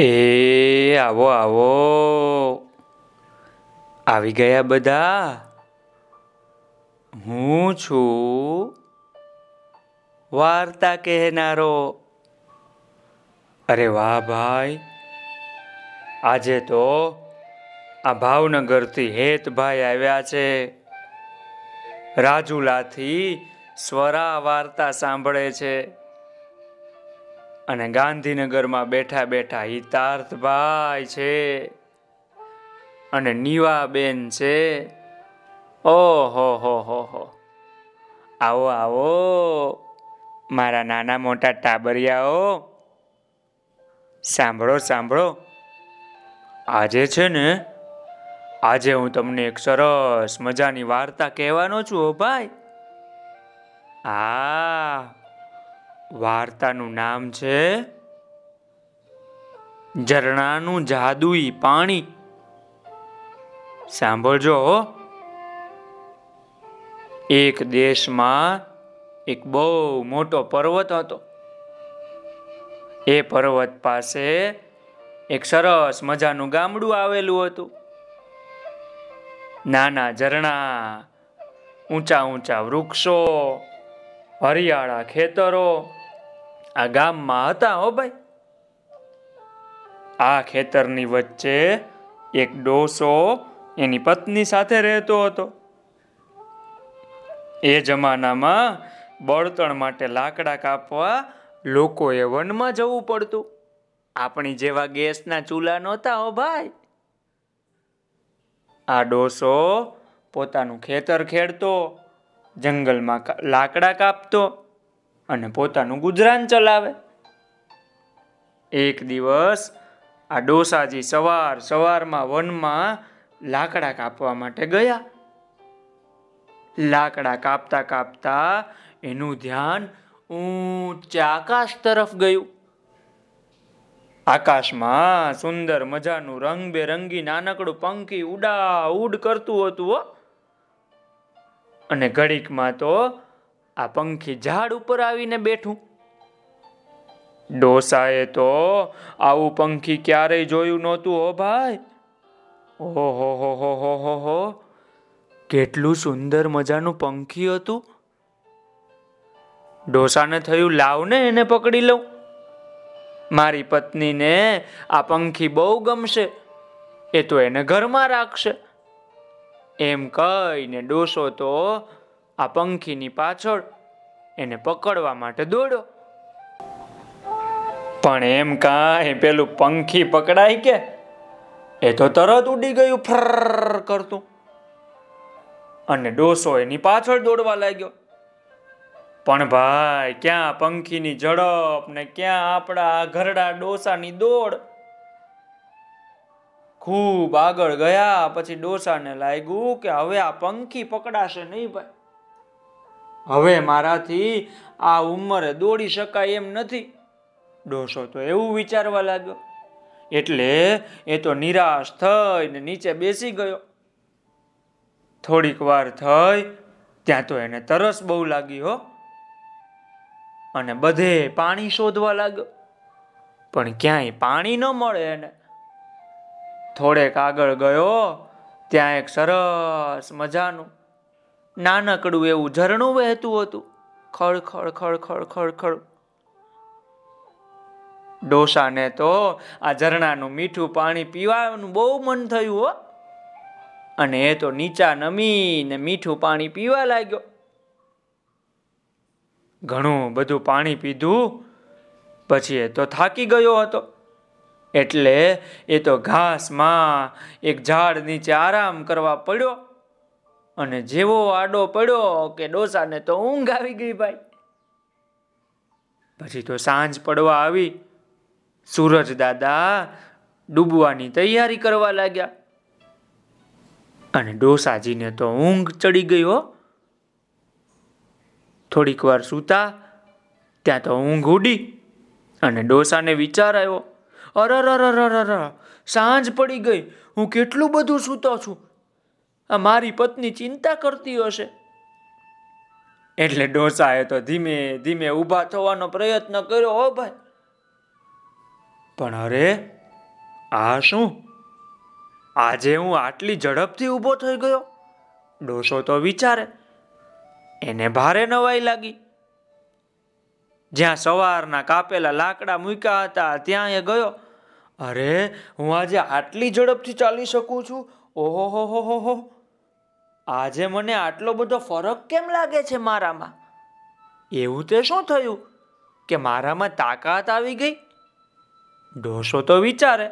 એ, આવો આવો. આવી ગયા બધા? હું છું વાર્તા કહેનારો. અરે વાહ ભાઈ. આજે તો આ ભાવનગરથી હેતભાઈ આવ્યા છે. રાજુલાથી સ્વરા વાર્તા સાંભળે છે. અને ગાંધીનગરમાં બેઠા બેઠા હિતાર્થભાઈ છે. અને નીવાબેન છે. ઓહો, હો હો હો. આવો આવો. મારા નાના મોટા ટાબરિયાઓ. સાંભળો સાંભળો. આજે છે ને, આજે હું તમને એક સરસ મજાની વાર્તા કહેવાનો છું હો ભાઈ. આ વાર્તાનું નામ છે ઝરણાનું જાદુઈ પાણી. સાંભળજો એક દેશમાં એક બહુ મોટો પર્વત હતો. એ પર્વત પાસે એક સરસ મજાનું ગામડું આવેલું હતું. નાના ઝરણા, ઊંચા ઊંચા વૃક્ષો, હરિયાળા ખેતરો આ ગામમાં હતા હો ભાઈ. આ ખેતરની વચ્ચે એક ડોસો એની પત્ની સાથે રહેતો હતો. એ જમાનામાં બળતણ માટે લાકડા કાપવા લોકોએ વનમાં જવું પડતું. આપણી જેવા ગેસના ચૂલા નહોતા હો ભાઈ. આ ડોસો પોતાનું ખેતર ખેડતો, જંગલમાં લાકડા કાપતો. અને પોતાનું ગુજરાન ચલાવે. એક દિવસ આ ડોસાજી સવાર સવારમાં વનમાં લાકડા કાપવા માટે ગયા. લાકડા કાપતા કાપતા એનું ધ્યાન ઊંચા આકાશ તરફ ગયું. આકાશમાં સુંદર મજાનું રંગબેરંગી નાનકડું પંખી ઉડા ઉડ કરતું હતું અને ઘડીકમાં તો આ પંખી ઝાડ ઉપર આવીને બેઠું. ડોસાએ તો આવું પંખી ક્યારેય જોયું નહોતું, હો ભાઈ. ઓહો, હો હો હો હો હો. કેટલું સુંદર મજાનું પંખી હતું. ડોસાને થયું, લાવ ને એને પકડી લઉં. મારી પત્નીને આ પંખી બહુ ગમશે, એ તો એને ઘરમાં રાખશે. એમ કહીને ડોસો તો આ પંખીની પાછળ એને પકડવા માટે દોડ્યો પણ એમ કાંઈ પેલું પંખી પકડાય કે? એ તો તરત ઉડી ગયું ફર કરતું. અને ડોસો એની પાછળ દોડવા લાગ્યો. પણ ભાઈ, ક્યાં પંખીની ઝડપ ને ક્યાં આપણા ઘરડા ડોસાની દોડ? ખૂબ આગળ ગયા, પછી ડોસાને લાગ્યું કે હવે આ પંખી પકડાશે નહીં ભાઈ. હવે મારાથી આ ઉંમરે દોડી શકાય એમ નથી. ડોસો તો એવું વિચારવા લાગ્યો. એટલે એ તો નિરાશ થઈને નીચે બેસી ગયો. થોડીક વાર થઈ, ત્યાં તો એને તરસ બહુ લાગી હો. અને બધે પાણી શોધવા લાગ્યો. પણ ક્યાંય પાણી ન મળે એને. થોડેક આગળ ગયો, ત્યાં એક સરસ મજાનું નાનકડું એવું ઝરણું વહેતું હતું. ખળ ખળ ખળ ખળ ખળ ખળ. ડોસાને તો આ ઝરણાનું મીઠું પાણી પીવાનું બહુ મન થયું હો. અને એ તો નીચા નમીને મીઠું પાણી પીવા લાગ્યો. ઘણું બધું પાણી પીધું, પછી એ તો થાકી ગયો હતો. એટલે એ તો ઘાસમાં એક ઝાડ નીચે આરામ કરવા પડ્યો. અને જેવો આડો પડ્યો કે ડોસાને તો ઊંઘ આવી ગઈ ભાઈ. પછી તો સાંજ પડવા આવી, સૂરજ દાદા ડૂબવાની તૈયારી કરવા લાગ્યા. અને ડોસાજીને તો ઊંઘ ચડી ગઈ હો. થોડીક વાર સૂતા, ત્યાં તો ઊંઘ ઉડી અને ડોસાને વિચાર આવ્યો અરર સાંજ પડી ગઈ, હું કેટલું બધું સૂતો છું આ મારી પત્ની ચિંતા કરતી હશે. એટલે ડોસાએ તો ધીમે ધીમે ઊભા થવાનો પ્રયત્ન કર્યો, હો ભાઈ. પણ અરે, આ શું? આજે હું આટલી ઝડપથી ઊભો થઈ ગયો? ડોસો તો વિચારે, એને ભારે નવાઈ લાગી. જ્યાં સવારના કાપેલા લાકડા મૂક્યા હતા, ત્યાં એ ગયો. અરે, હું આજે આટલી ઝડપથી ચાલી શકું છું? ઓહો, હો હો હો હો. આજે મને આટલો બધો ફરક કેમ લાગે છે મારામાં? એવું તે શું થયું કે મારામાં તાકાત આવી ગઈ? ઢોસો તો વિચારે.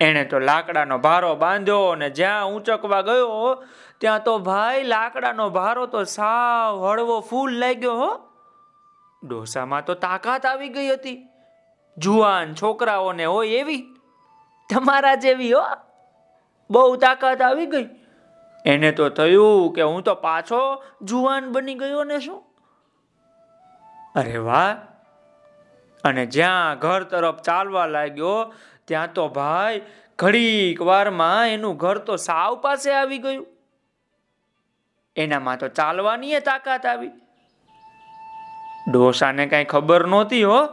એણે તો લાકડાનો ભારો બાંધ્યો અને જ્યાં ઊંચકવા ગયો, ત્યાં તો ભાઈ લાકડાનો ભારો તો સાવ હળવો ફૂલ લાગ્યો હો. ડોસામાં તો તાકાત આવી ગઈ હતી. જુવાન છોકરાઓને હોય એવી. તમારા જેવી હો. બહુ તાકાત આવી ગઈ. એને તો થયું કે હું તો પાછો જુવાન બની ગયો ને શું? અરે વાહ! અને જ્યાં ઘર તરફ ચાલવા લાગ્યો, ત્યાં તો ભાઈ ઘડીક વારમાં એનું ઘર તો સાવ પાસે આવી ગયું. એનામાં તો ચાલવાની તાકાત આવી. ડોસાને કઈ ખબર નહોતી હો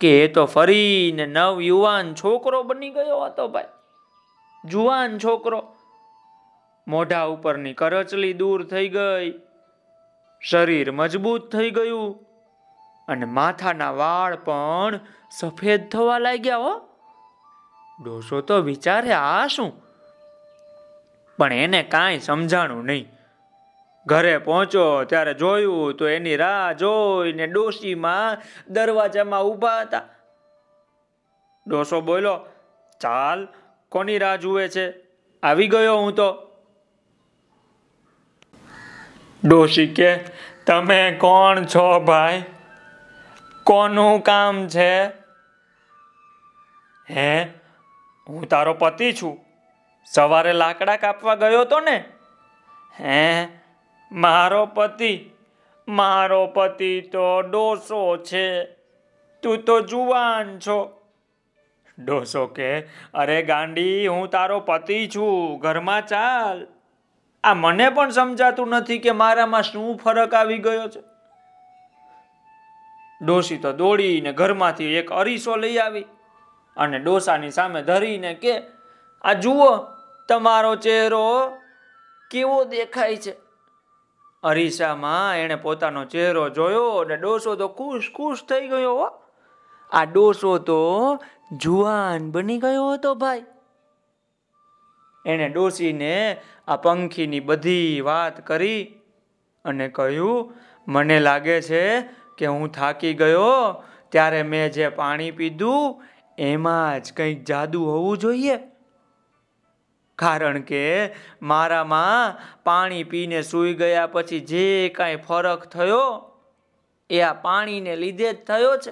કે એ તો ફરીને નવ યુવાન છોકરો બની ગયો હતો ભાઈ. જુવાન છોકરો. મોઢા ઉપરની કરચલી દૂર થઈ ગઈ. શરીર મજબૂત થઈ ગયું અને માથાના વાળ પણ સફેદ થવા લાગ્યા હો. ડોસો તો વિચારે આ શું? પણ એને કાંઈ સમજાણું નહીં. ઘરે પહોંચો, ત્યારે જોયું તો એની રાહ જોઈને ડોશીમાં દરવાજામાં ઊભા હતા. ડોસો બોલો ચાલ, કોની રાહ જુએ છે? આવી ગયો હું તો. ડોશી કે, તમે કોણ છો ભાઈ? કોનું કામ છે? હે, હું તારો પતિ છું. સવારે લાકડા કાપવા ગયો તો ને? હે, મારો પતિ મારો પતિ તો ડોસો છે. તું તો જુવાન છો. ડોસો કે, અરે ગાંડી, હું તારો પતિ છું. ઘરમાં ચાલ. આ મને પણ સમજાતું નથી કે મારામાં શું ફરક આવી ગયો છે. ડોસી તો દોડીને ઘરમાંથી એક અરીસો લઈ આવી અને ડોસાની સામે ધરીને કે, આ જુઓ, તમારો ચહેરો કેવો દેખાય છે. અરીસામાં એણે પોતાનો ચહેરો જોયો અને ડોસો તો ખુશ ખુશ થઈ ગયો આ ડોસો તો જુવાન બની ગયો હતો ભાઈ. એણે ડોસીને આ પંખીની બધી વાત કરી અને કહ્યું, મને લાગે છે કે હું થાકી ગયો. ત્યારે મેં જે પાણી પીધું, એમાં જ કંઈક જાદુ હોવું જોઈએ. કારણ કે મારામાં પાણી પીને સૂઈ ગયા પછી જે કાંઈ ફરક થયો, એ આ પાણીને લીધે જ થયો છે.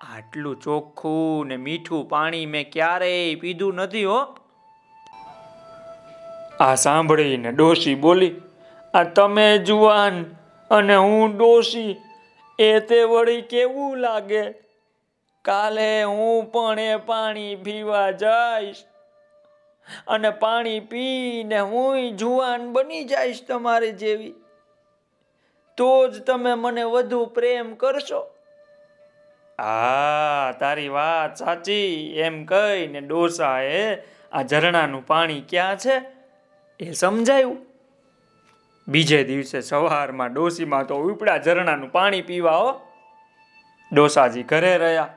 આટલું ચોખ્ખું ને મીઠું પાણી મેં ક્યારેય પીધું નથી હો. આ સાંભળીને ડોશી બોલી, આ તમે જુવાન અને હું ડોશી, એ તે વળી કેવું લાગે? કાલે હું પણ એ પાણી પીવા જઈશ અને પાણી પીને હું જુવાન બની જઈશ તમારી જેવી. તો જ તમે મને વધુ પ્રેમ કરશો. આ તારી વાત સાચી. એમ કહીને ડોસાએ આ ઝરણાનું પાણી ક્યાં છે? એ સમજાયું. બીજે દિવસે સવારમાં ડોસીમાં તો ઉપડા ઝરણાનું પાણી પીવા હો. ડોસાજી ઘરે રહ્યા.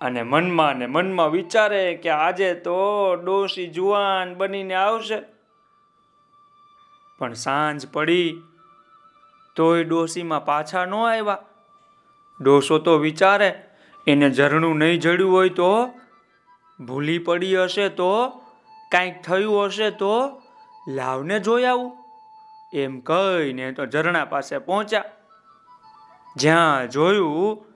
અને મનમાં ને મનમાં વિચારે કે આજે તો ડોસી જુવાન બનીને આવશે. પણ સાંજ પડી, તોય ડોસીમાં પાછા ન આવ્યા. ડોસો તો વિચારે, એને ઝરણું નહીં જડ્યું હોય તો ભૂલી પડી હશે તો કાંઈક થયું હશે તો લાવને જોઈ આવું. એમ કહીને તો ઝરણા પાસે પહોંચ્યા. જ્યાં જોયું,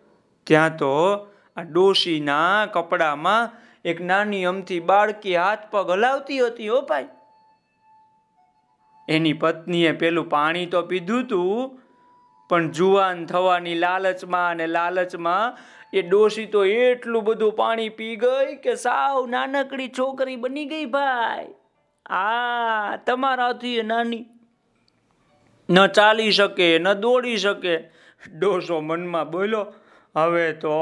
ત્યાં તો આ ડોશીના કપડામાં એક નાની અમથી બાળકી હાથ પગ હલાવતી હતી હો ભાઈ. એની પત્નીએ પેલું પાણી તો પીધું તું પણ જુવાન થવાની લાલચમાં અને લાલચમાં એ ડોશી તો એટલું બધું પાણી પી ગઈ કે સાવ નાનકડી છોકરી બની ગઈ ભાઈ. આ તમારાથી નાની. ન ચાલી શકે, ન દોડી શકે. ડોસો મનમાં બોલો હવે તો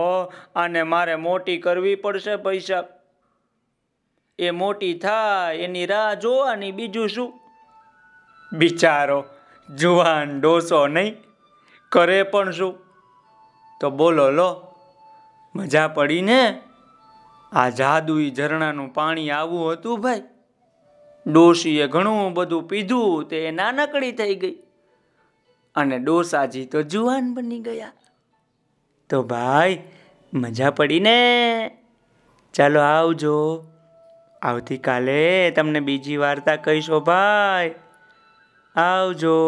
આને મારે મોટી કરવી પડશે પૈસા. એ મોટી થાય, એની રાહ જોવાની બીજું શું? બિચારો, જુવાન ડોસો નહીં. કરે પણ શું? તો બોલો, લો. મજા પડી ને આ જાદુઈ ઝરણાનું પાણી આવું હતું ભાઈ. ડોશીએ ઘણું બધું પીધું, તે નાનકડી થઈ ગઈ. અને ડોસાજી તો જુવાન બની ગયા. તો ભાઈ, મજા પડી ને ચાલો આવજો. આવતીકાલે તમને બીજી વાર્તા કહીશો ભાઈ. આવજો.